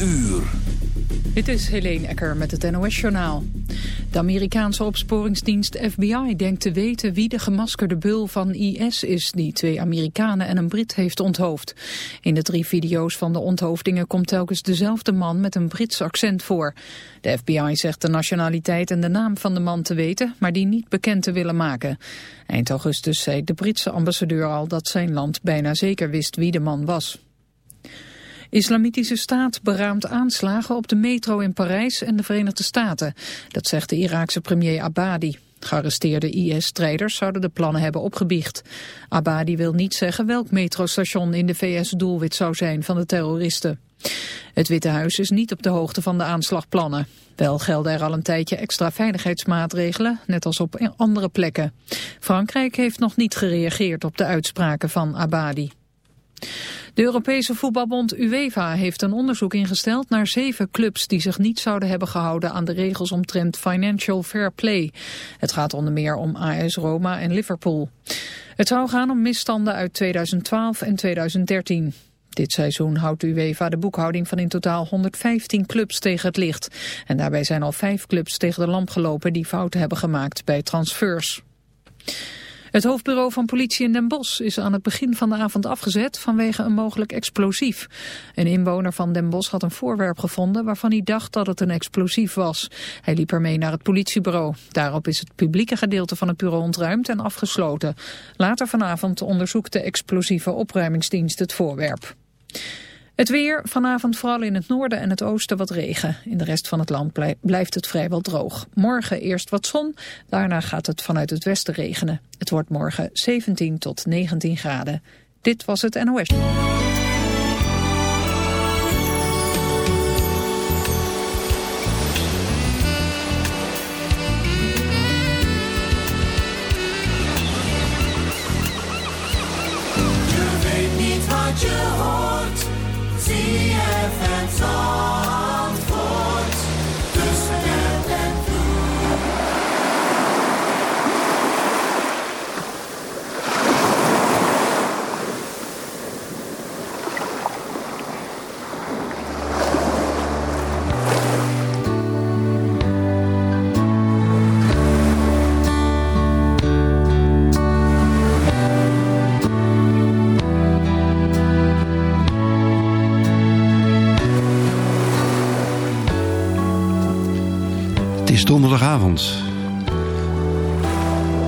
uur. Dit is Helene Ecker met het NOS-journaal. De Amerikaanse opsporingsdienst FBI denkt te weten wie de gemaskerde bul van IS is... die twee Amerikanen en een Brit heeft onthoofd. In de drie video's van de onthoofdingen komt telkens dezelfde man met een Brits accent voor. De FBI zegt de nationaliteit en de naam van de man te weten... maar die niet bekend te willen maken. Eind augustus zei de Britse ambassadeur al dat zijn land bijna zeker wist wie de man was. Islamitische staat beraamt aanslagen op de metro in Parijs en de Verenigde Staten. Dat zegt de Iraakse premier Abadi. Gearresteerde IS-strijders zouden de plannen hebben opgebiecht. Abadi wil niet zeggen welk metrostation in de VS doelwit zou zijn van de terroristen. Het Witte Huis is niet op de hoogte van de aanslagplannen. Wel gelden er al een tijdje extra veiligheidsmaatregelen, net als op andere plekken. Frankrijk heeft nog niet gereageerd op de uitspraken van Abadi. De Europese voetbalbond UEFA heeft een onderzoek ingesteld naar zeven clubs die zich niet zouden hebben gehouden aan de regels omtrent financial fair play. Het gaat onder meer om AS Roma en Liverpool. Het zou gaan om misstanden uit 2012 en 2013. Dit seizoen houdt UEFA de boekhouding van in totaal 115 clubs tegen het licht. En daarbij zijn al vijf clubs tegen de lamp gelopen die fouten hebben gemaakt bij transfers. Het hoofdbureau van politie in Den Bosch is aan het begin van de avond afgezet vanwege een mogelijk explosief. Een inwoner van Den Bosch had een voorwerp gevonden waarvan hij dacht dat het een explosief was. Hij liep ermee naar het politiebureau. Daarop is het publieke gedeelte van het bureau ontruimd en afgesloten. Later vanavond onderzoekt de explosieve opruimingsdienst het voorwerp. Het weer, vanavond vooral in het noorden en het oosten wat regen. In de rest van het land blijft het vrijwel droog. Morgen eerst wat zon, daarna gaat het vanuit het westen regenen. Het wordt morgen 17 tot 19 graden. Dit was het NOS.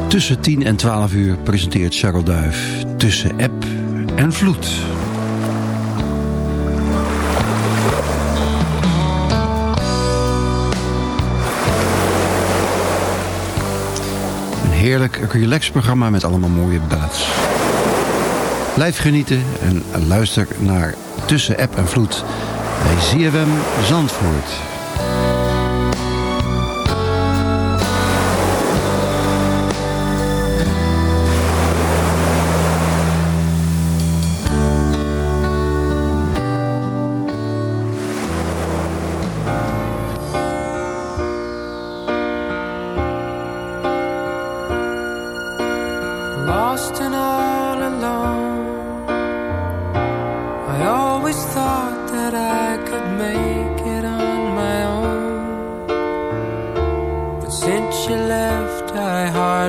Tussen 10 en 12 uur presenteert Charles Duif Tussen App en Vloed. Een heerlijk relaxprogramma met allemaal mooie ballads. Blijf genieten en luister naar Tussen App en Vloed bij ZFM Zandvoort.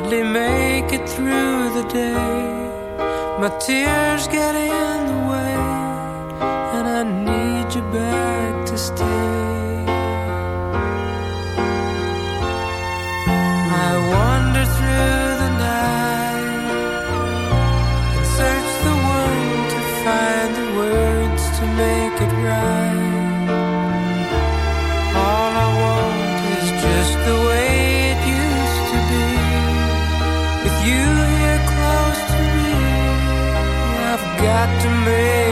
hardly make it through the day. My tears get in. me.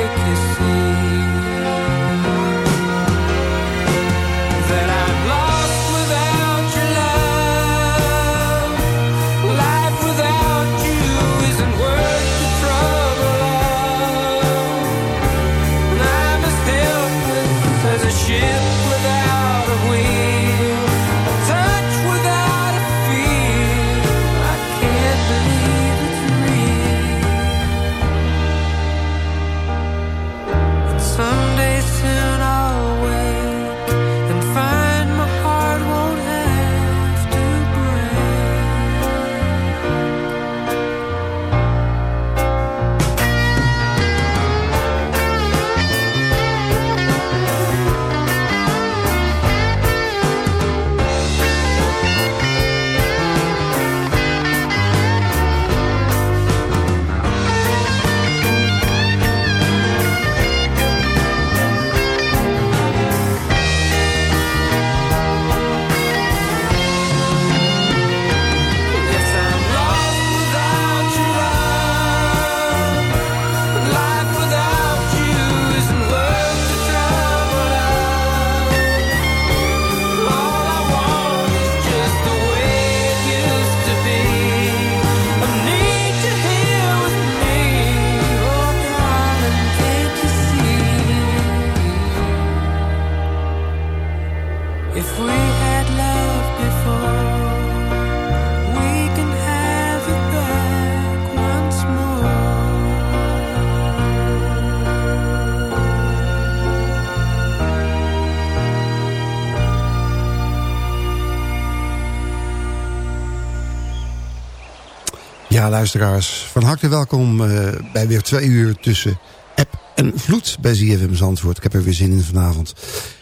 Luisteraars, van harte welkom uh, bij weer twee uur tussen app en vloed bij ZFM Zandvoort. Ik heb er weer zin in vanavond.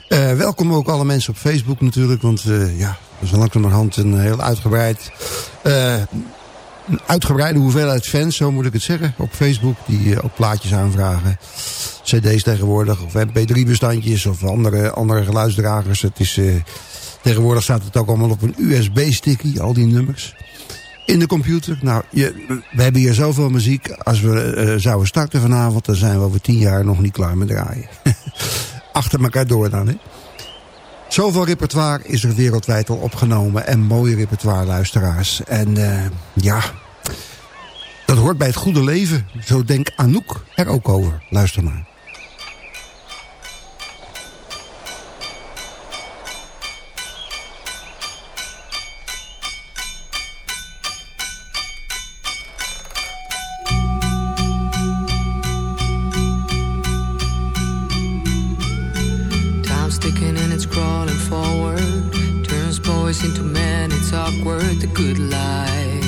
Uh, welkom ook alle mensen op Facebook natuurlijk, want uh, ja, dat is langzamerhand een heel uitgebreid... een uitgebreide hoeveelheid fans, zo moet ik het zeggen, op Facebook... die ook plaatjes aanvragen, cd's tegenwoordig, of mp3-bestandjes... of andere, andere geluidsdragers. Het is, tegenwoordig staat het ook allemaal op een USB-sticky, al die nummers in de computer. Nou, je, we hebben hier zoveel muziek. Als we uh, zouden starten vanavond, dan zijn we over tien jaar nog niet klaar met draaien. Achter elkaar door dan, hè. Zoveel repertoire is er wereldwijd al opgenomen. En mooie repertoire, luisteraars. En uh, ja, dat hoort bij het goede leven. Zo denkt Anouk er ook over. Luister maar. Sticking and it's crawling forward. Turns boys into men, it's awkward, the good life.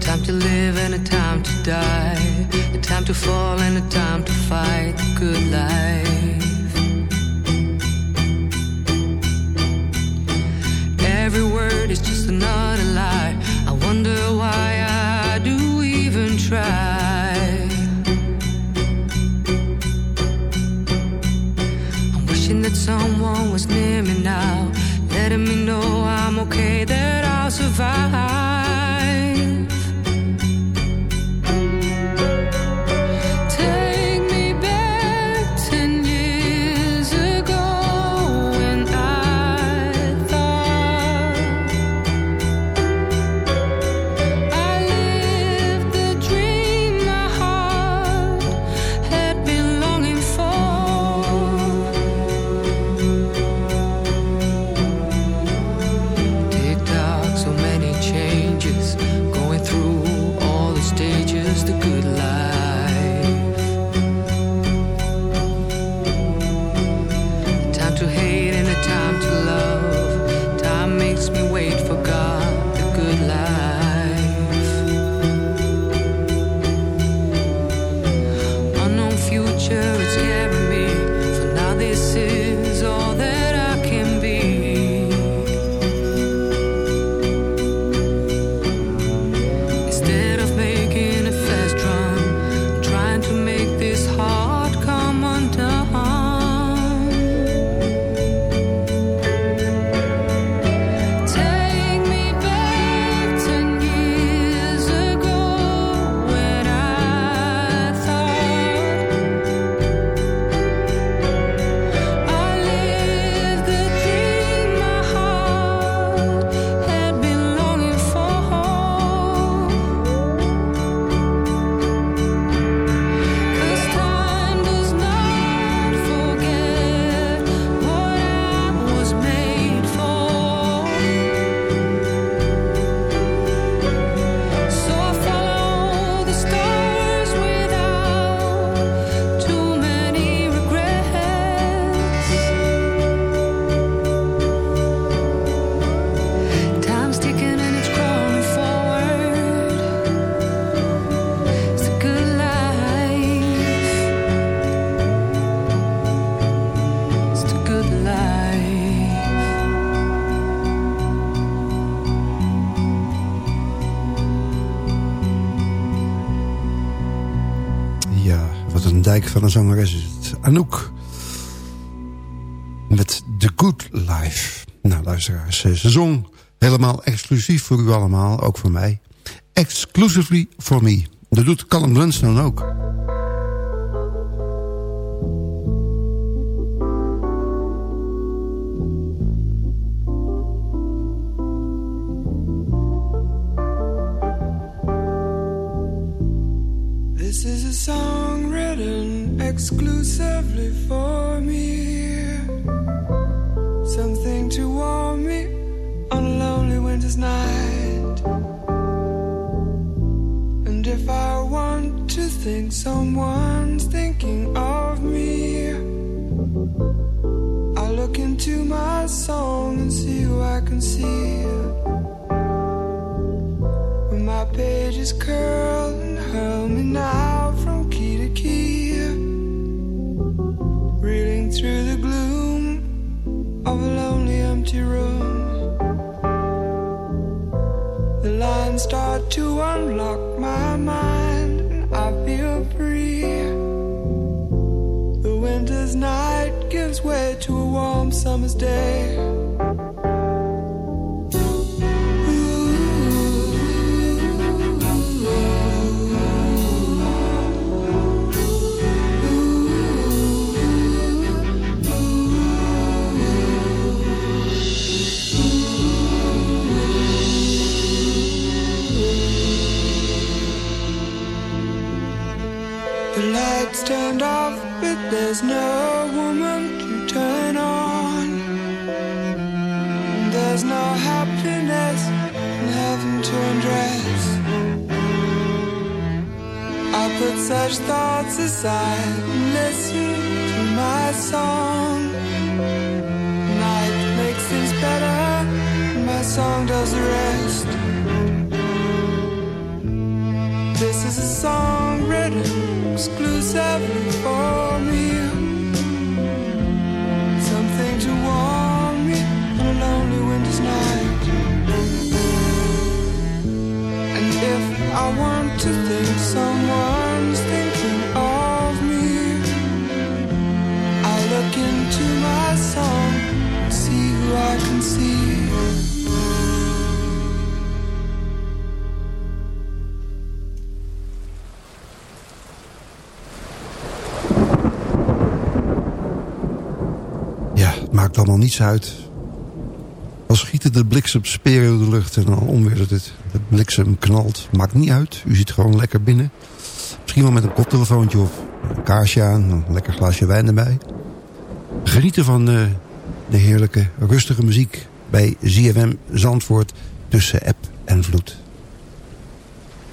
Time to live and a time to die. A time to fall and a time to fight, the good life. someone was near me now, letting me know I'm okay, that I'll survive. Een zangeres is het. Anouk. Met The Good Life. Nou luisteraars, ze zong helemaal exclusief voor u allemaal. Ook voor mij. Exclusively for me. Dat doet Callum Blunstone ook. Pages curl and hurl me now from key to key, reeling through the gloom of a lonely empty room. The lines start to unlock my mind and I feel free. The winter's night gives way to a warm summer's day. Such thoughts aside and listen to my song. Night makes things better, my song does rest. Maakt allemaal niets uit. Al schieten de bliksemsperen de lucht en dan onweer het. De bliksem knalt. Maakt niet uit. U zit gewoon lekker binnen. Misschien wel met een koptelefoontje of een kaarsje aan. Een lekker glaasje wijn erbij. Genieten van eh, de heerlijke, rustige muziek bij ZFM Zandvoort tussen app en vloed.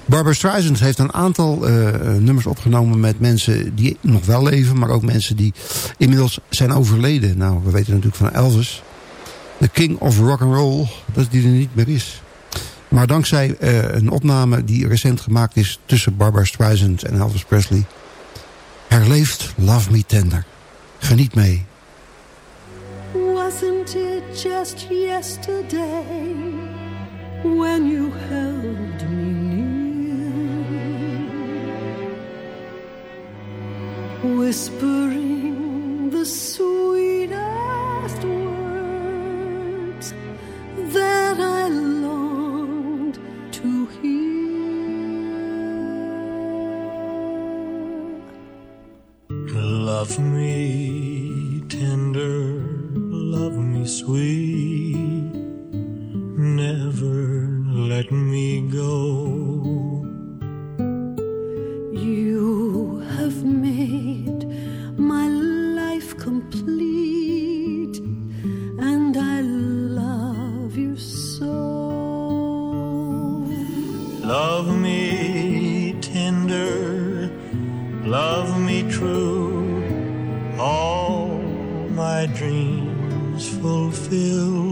Barbara Streisand heeft een aantal eh, nummers opgenomen met mensen die nog wel leven, maar ook mensen die inmiddels zijn overleden. Nou, we weten natuurlijk van Elvis, de king of rock and roll, dat die er niet meer is. Maar dankzij eh, een opname die recent gemaakt is tussen Barbara Streisand en Elvis Presley, herleeft Love Me Tender. Geniet mee. Wasn't it just yesterday when you held me whispering the sweetest words that I longed to hear? Love me tender, love me sweet, never let me go. True, all my dreams fulfill.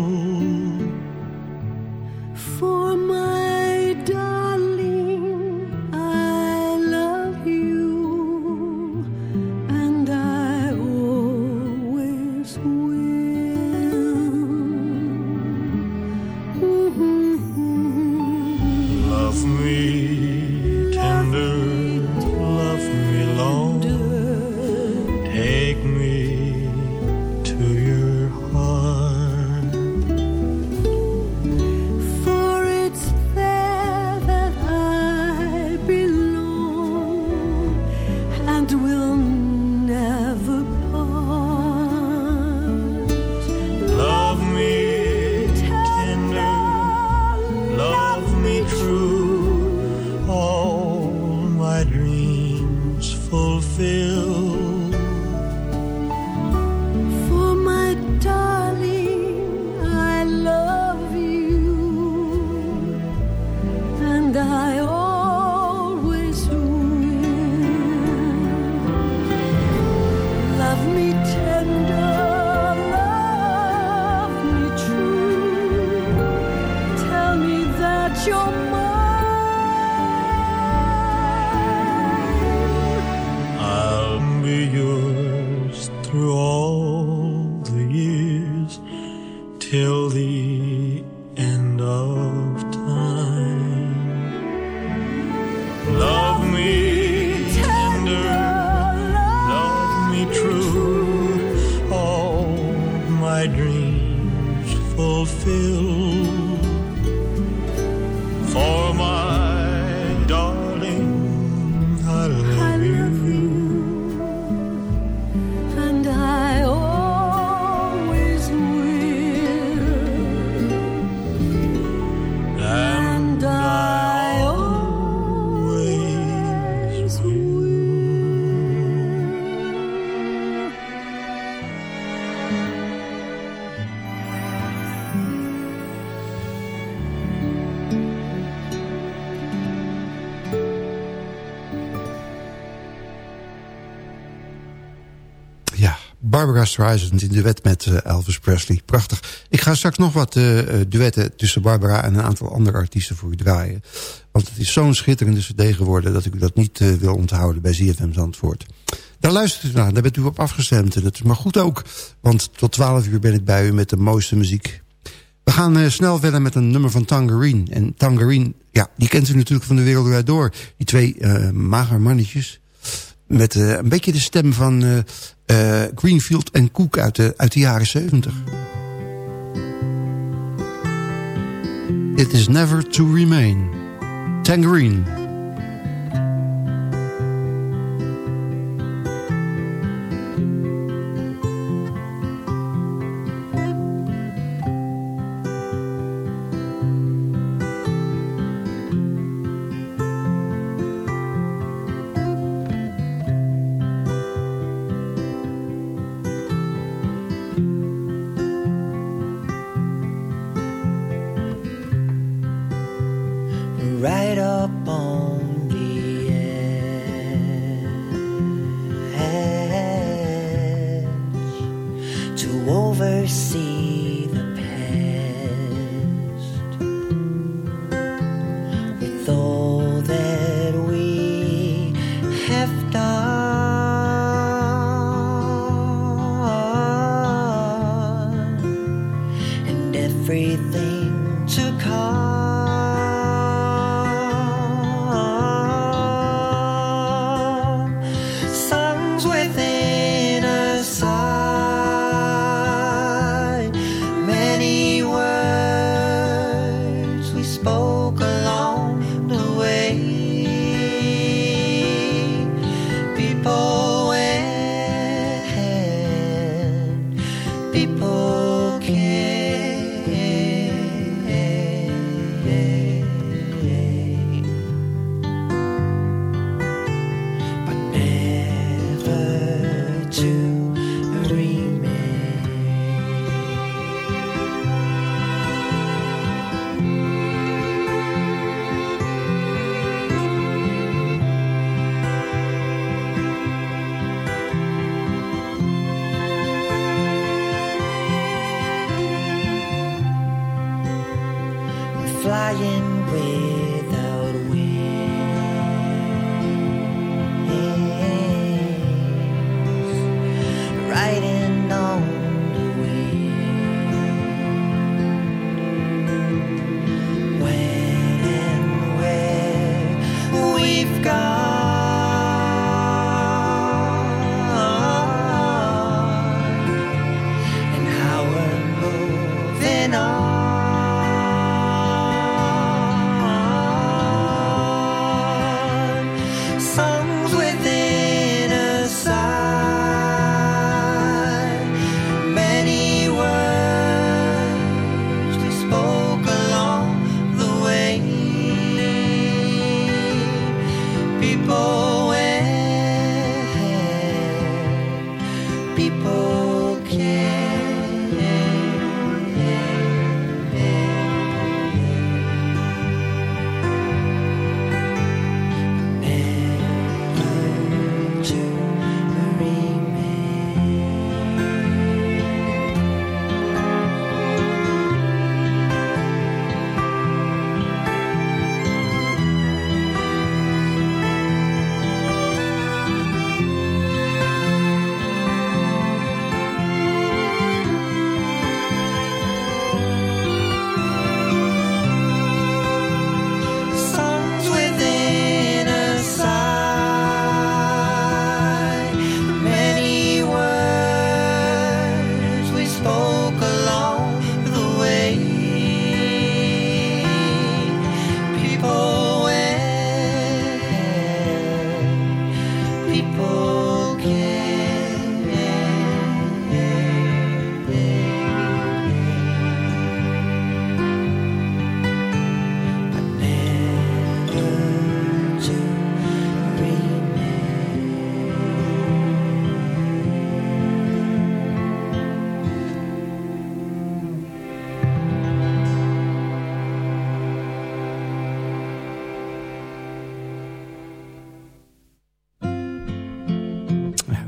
Barbara Streisand in duet met eh, Elvis Presley. Prachtig. Ik ga straks nog wat uh, duetten tussen Barbara en een aantal andere artiesten voor u draaien. Want het is zo'n schitterende cd geworden... dat ik u dat niet wil onthouden bij ZFM Zandvoort. Daar luistert u naar, daar bent u op afgestemd. Dat is maar goed ook, want tot 12 uur ben ik bij u met de mooiste muziek. We gaan snel verder met een nummer van Tangerine. En Tangerine, ja, die kent u natuurlijk van de wereld door. Die twee uh, mager mannetjes. Met uh, een beetje de stem van uh, uh, Greenfield en Cook uit de, uit de jaren 70. It is never to remain. Tangerine.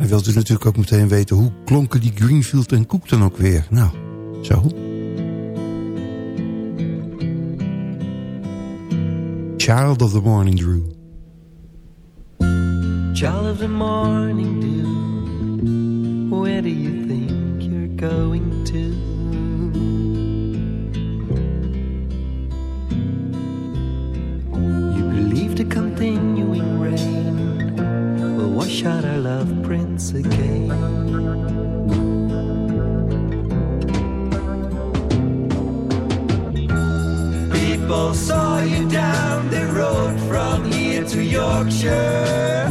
Dan wilt u natuurlijk ook meteen weten... hoe klonken die Greenfield en Cook dan ook weer? Nou, zo. Child of the Morning Dew. Child of the morning dew, where do you think you're going to? Out our love prince again. People saw you down the road from here to Yorkshire.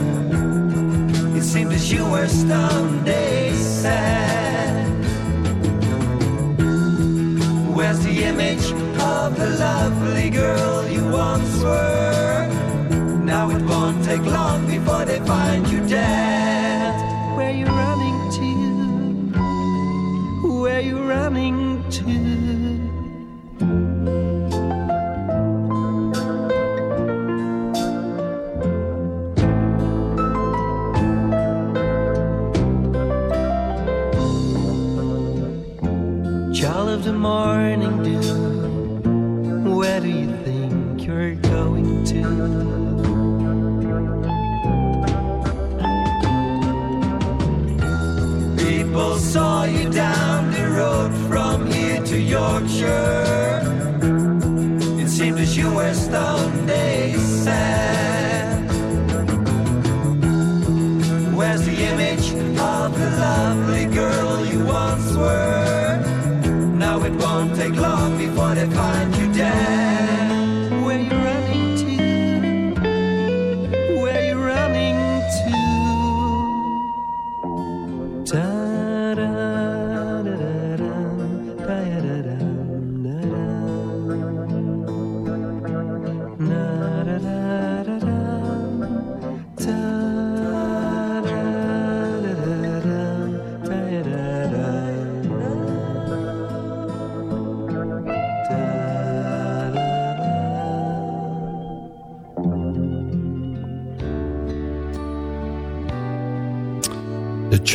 It seemed as you were stunned, they said. Where's the image of the lovely girl you once were? Now it won't take long before they find you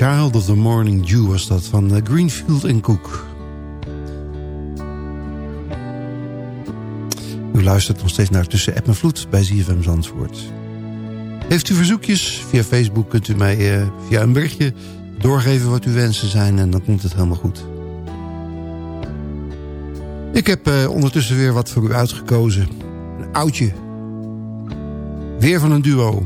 Child of the Morning Dew was dat van eh, Greenfield en Cook. U luistert nog steeds naar Tussen App en Vloed bij ZFM Zandvoort. Heeft u verzoekjes? Via Facebook kunt u mij eh, via een berichtje doorgeven wat uw wensen zijn... en dan komt het helemaal goed. Ik heb eh, ondertussen weer wat voor u uitgekozen. Een oudje. Weer van een duo.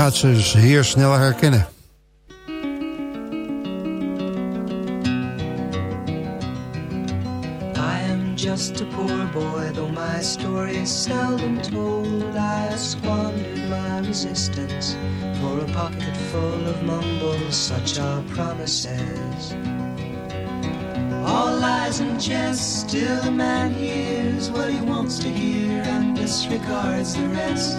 Gaat ze zeer snel herkennen. I am just a poor boy, though my story is seldom told. I squandered my resistance for a pocket full of mumbles, such are promises. All lies and jest, still a man hears what he wants to hear and disregards the rest.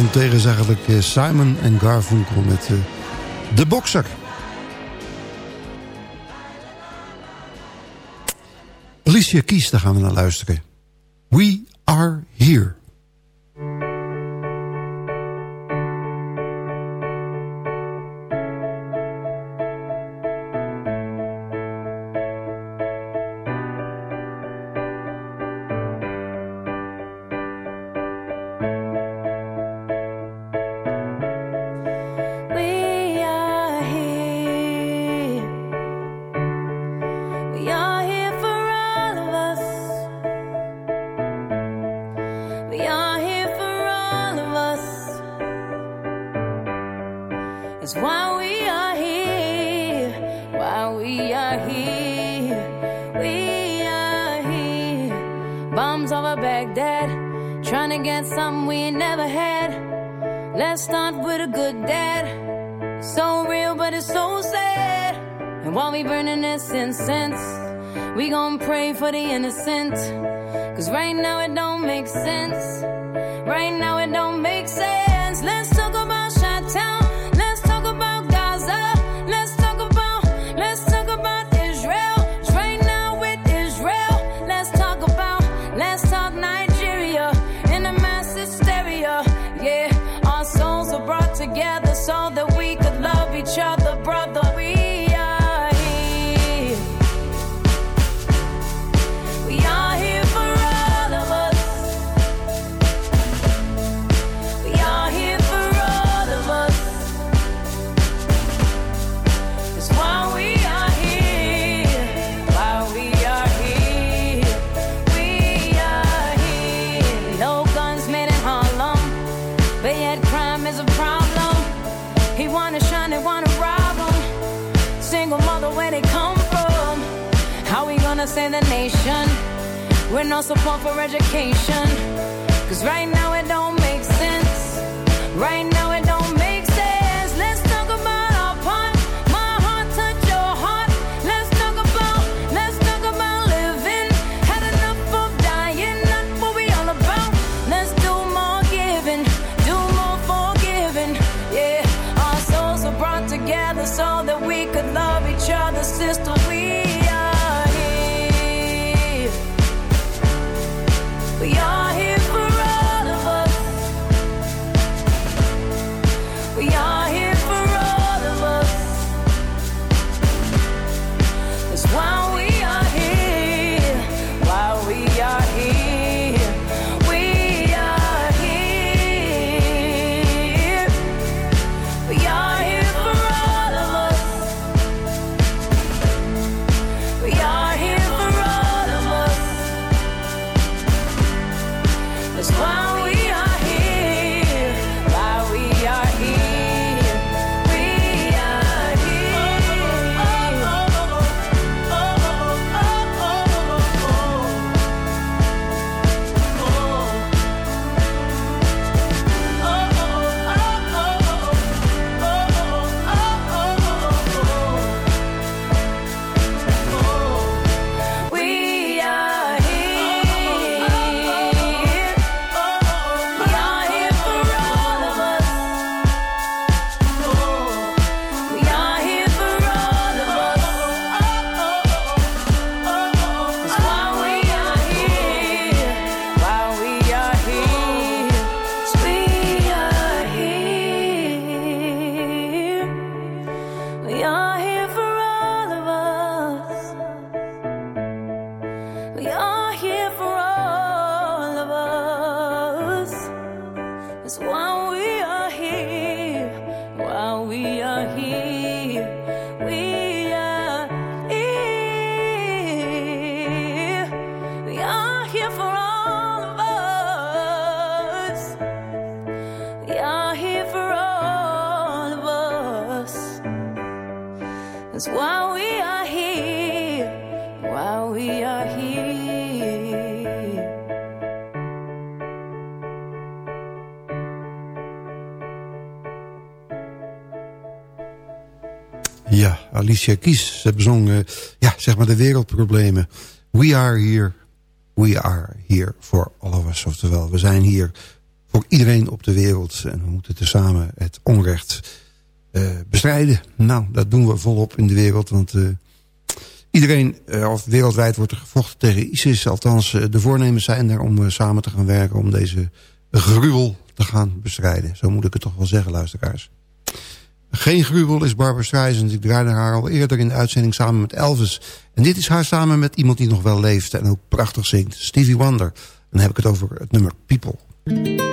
ontdegen eigenlijk eh, Simon en Garfunkel met eh, de bokser. Alicia Kies, daar gaan we naar luisteren. We are here. save the nation. We're no support for education. Cause right now it don't make sense. Right now Alicia Kies. Ze ja, zeg maar de wereldproblemen. We are here. We are here for all of us. Oftewel, we zijn hier voor iedereen op de wereld. En we moeten tezamen het onrecht uh, bestrijden. Nou, dat doen we volop in de wereld. Want uh, iedereen, uh, of wereldwijd wordt er gevochten tegen ISIS. Althans, de voornemens zijn er om samen te gaan werken... om deze gruwel te gaan bestrijden. Zo moet ik het toch wel zeggen, luisteraars. Geen gruwel is Barbara Streisand. Ik draaide haar al eerder in de uitzending samen met Elvis. En dit is haar samen met iemand die nog wel leeft en ook prachtig zingt. Stevie Wonder. Dan heb ik het over het nummer People.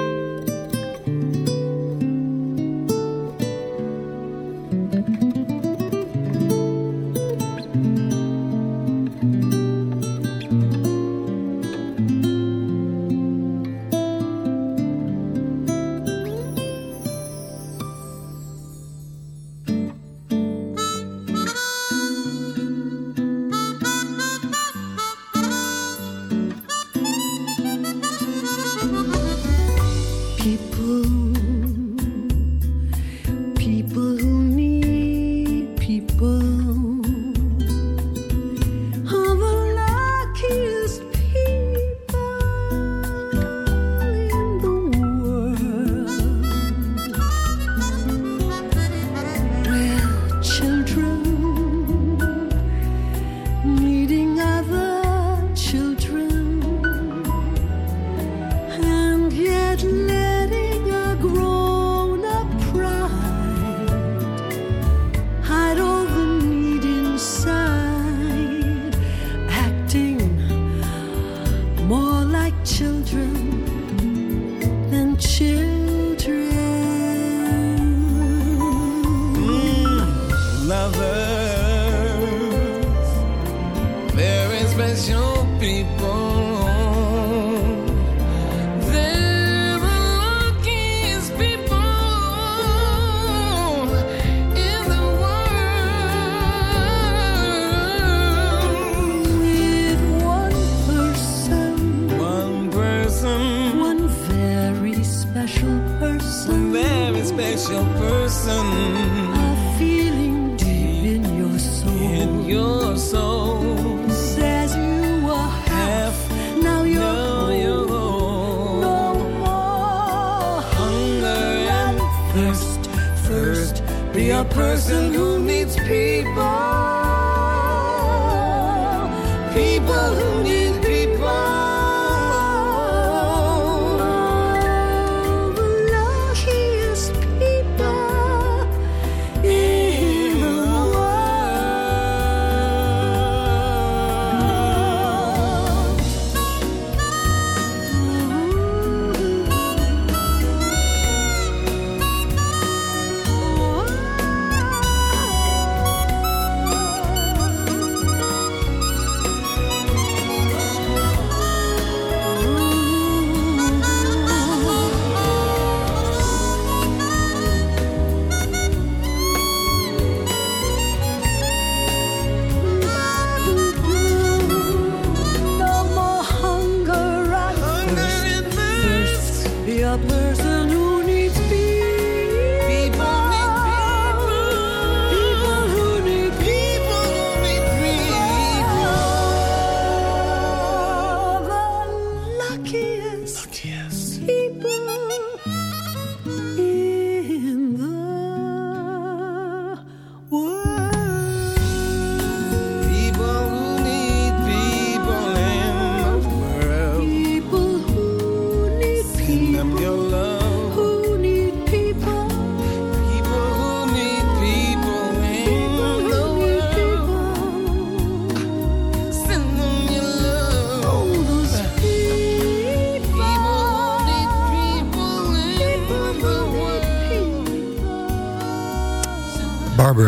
a person who needs people, people who need.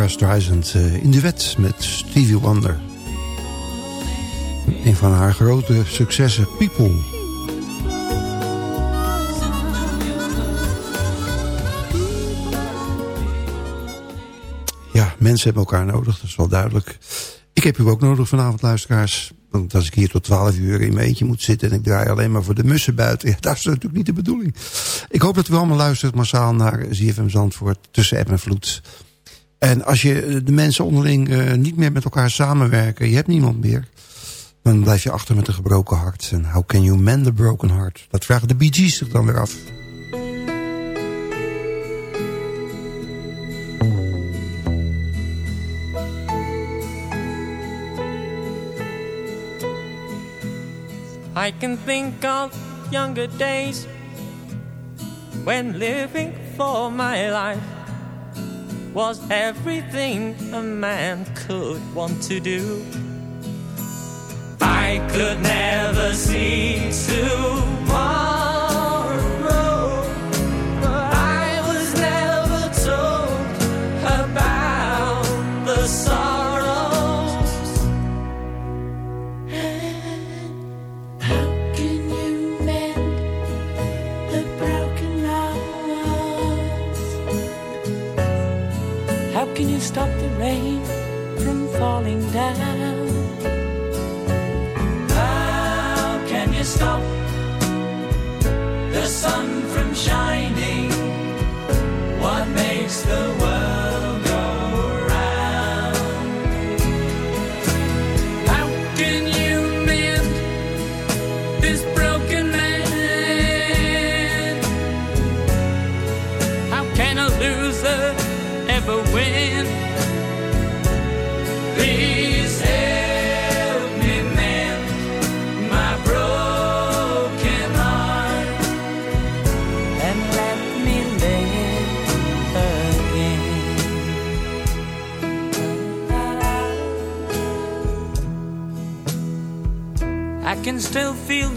Streisand uh, in de wet met Stevie Wonder. Een van haar grote successen, People. Ja, mensen hebben elkaar nodig, dat is wel duidelijk. Ik heb u ook nodig vanavond, luisteraars. Want als ik hier tot 12 uur in mijn eentje moet zitten... en ik draai alleen maar voor de mussen buiten... Ja, dat is natuurlijk niet de bedoeling. Ik hoop dat u allemaal luistert massaal naar ZFM Zandvoort... tussen app en vloed. En als je de mensen onderling uh, niet meer met elkaar samenwerken... je hebt niemand meer... dan blijf je achter met een gebroken hart. En how can you mend a broken heart? Dat vragen de Gees zich dan weer af. I can think of younger days when living for my life was everything a man could want to do. I could never see tomorrow. stop down? How can you stop the sun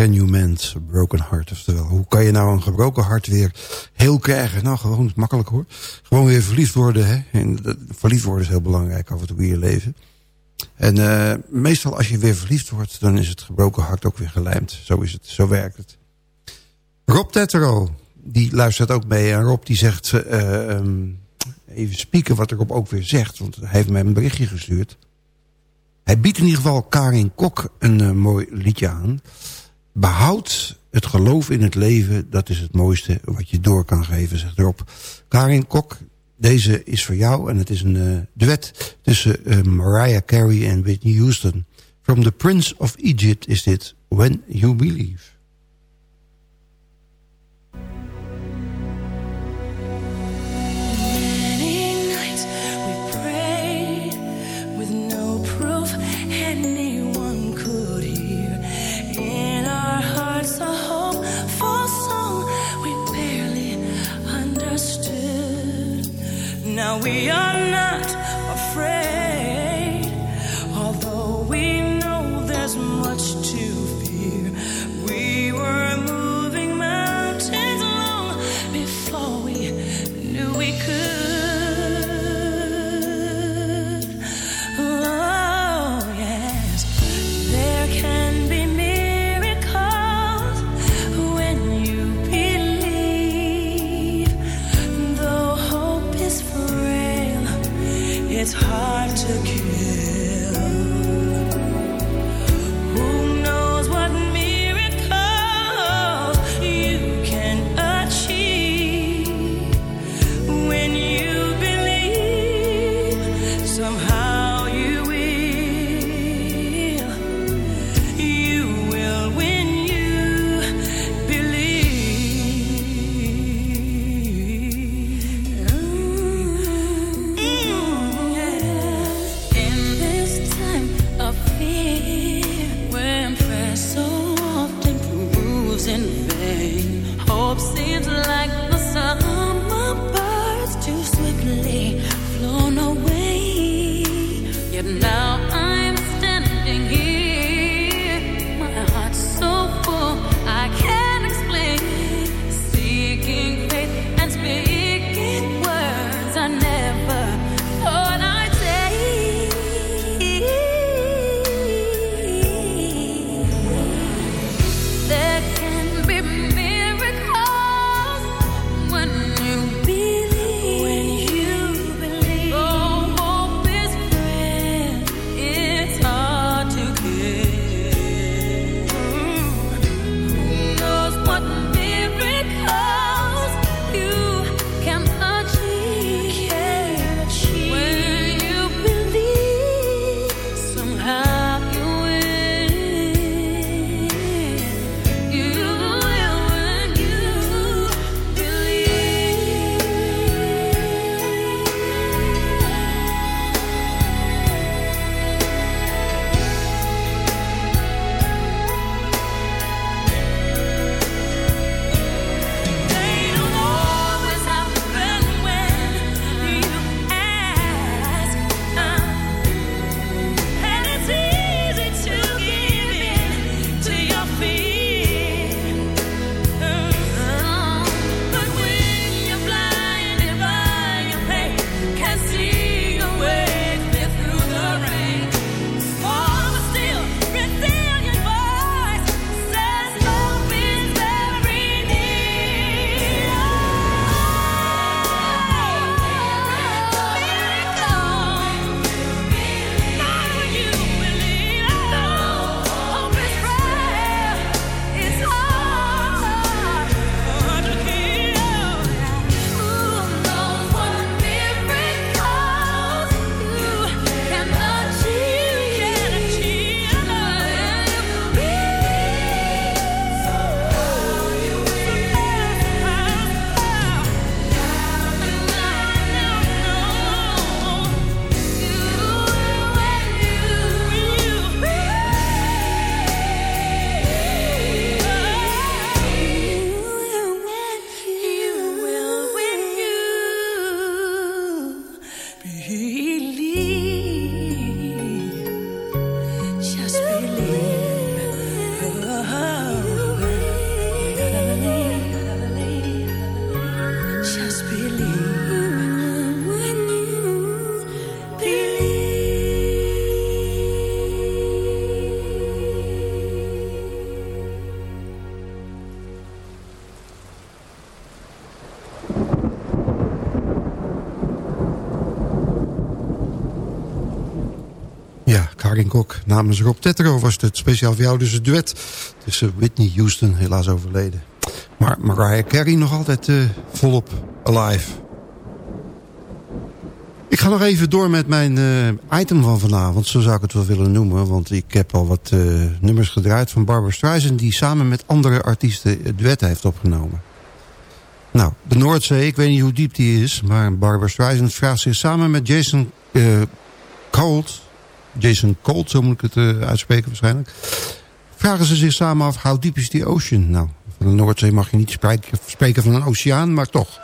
can broken heart? Oftewel, hoe kan je nou een gebroken hart weer heel krijgen? Nou, gewoon makkelijk hoor. Gewoon weer verliefd worden. Hè? En verliefd worden is heel belangrijk af en toe in je leven. En uh, meestal als je weer verliefd wordt, dan is het gebroken hart ook weer gelijmd. Zo is het, zo werkt het. Rob Tetero, die luistert ook mee. En Rob die zegt, uh, um, even spieken wat Rob ook weer zegt. Want hij heeft mij een berichtje gestuurd. Hij biedt in ieder geval Karin Kok een uh, mooi liedje aan behoud het geloof in het leven. Dat is het mooiste wat je door kan geven, zegt Rob. Karin Kok, deze is voor jou. En het is een uh, duet tussen uh, Mariah Carey en Whitney Houston. From the Prince of Egypt is dit When You Believe. Now we are not afraid. Namens Rob Tetro was het speciaal voor jou dus het duet tussen Whitney Houston, helaas overleden. Maar Mariah Carey nog altijd uh, volop alive. Ik ga nog even door met mijn uh, item van vanavond, zo zou ik het wel willen noemen. Want ik heb al wat uh, nummers gedraaid van Barbara Streisand... die samen met andere artiesten het duet heeft opgenomen. Nou, de Noordzee, ik weet niet hoe diep die is... maar Barbara Streisand vraagt zich samen met Jason Colt Jason Colt, zo moet ik het uh, uitspreken waarschijnlijk. Vragen ze zich samen af, how deep is the ocean? Nou, van de Noordzee mag je niet spreken, spreken van een oceaan, maar toch.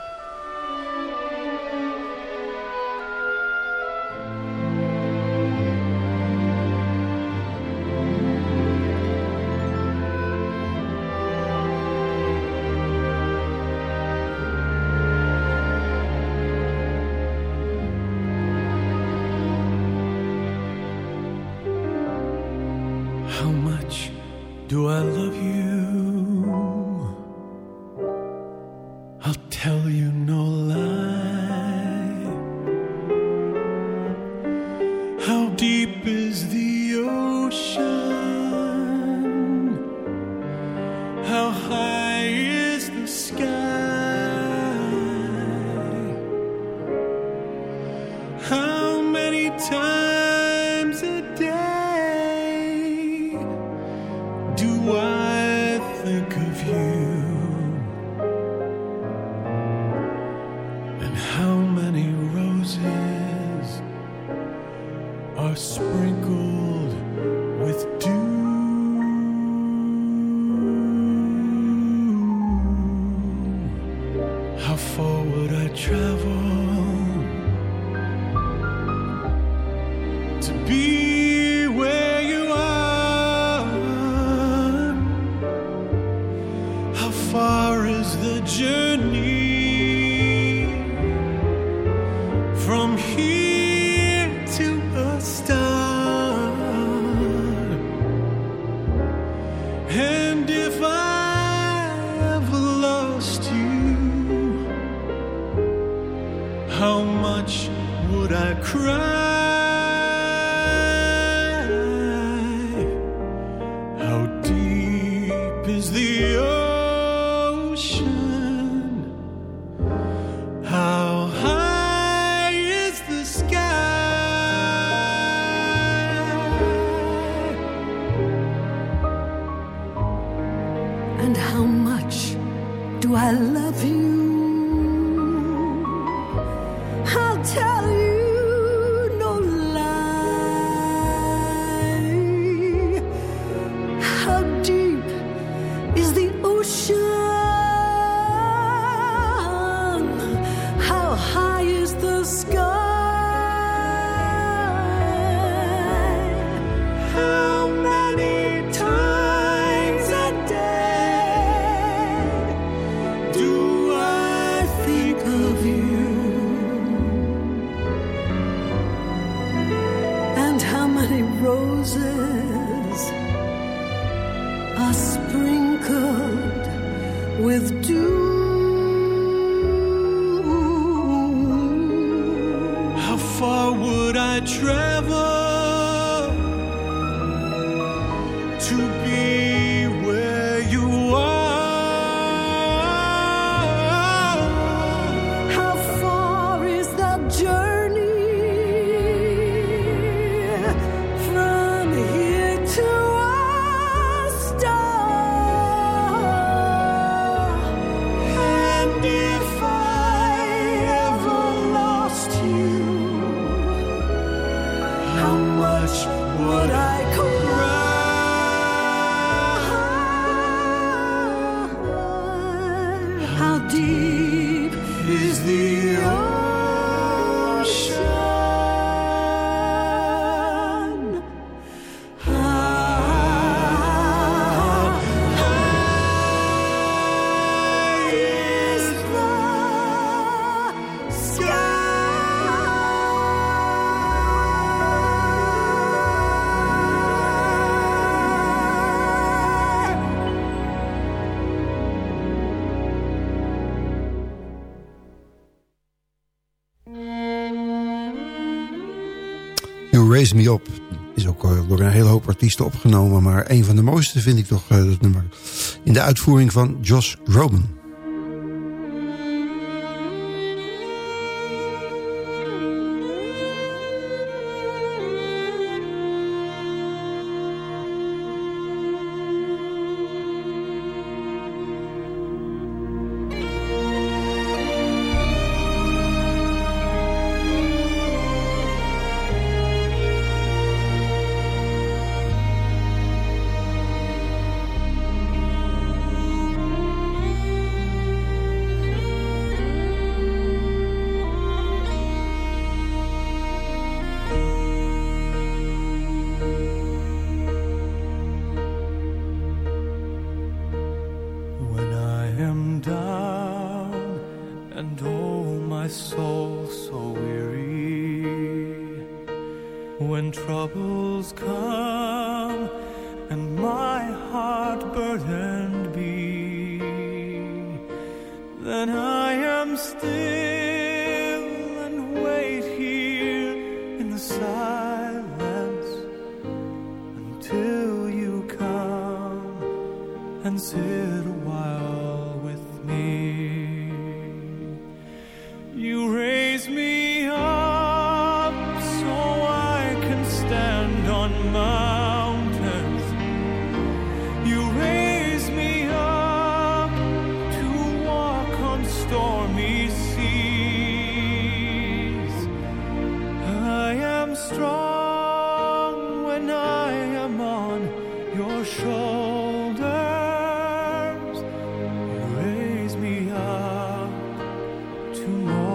Me Up. Is ook eh, door een hele hoop artiesten opgenomen. Maar een van de mooiste vind ik toch eh, dat nummer. In de uitvoering van Josh Groban. More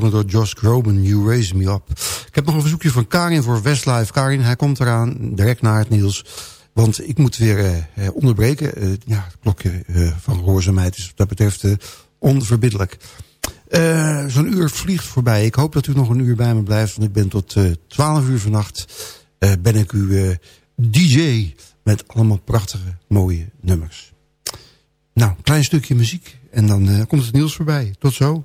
gezongen door Josh Groban, You Raise Me Up. Ik heb nog een verzoekje van Karin voor Westlife. Karin, hij komt eraan, direct naar het nieuws. Want ik moet weer eh, eh, onderbreken. Eh, ja, het klokje eh, van gehoorzaamheid is wat dat betreft eh, onverbiddelijk. Zo'n uur vliegt voorbij. Ik hoop dat u nog een uur bij me blijft. Want ik ben tot eh 12 uur vannacht ben ik uw DJ. Met allemaal prachtige, mooie nummers. Nou, klein stukje muziek. En dan komt het nieuws voorbij. Tot zo.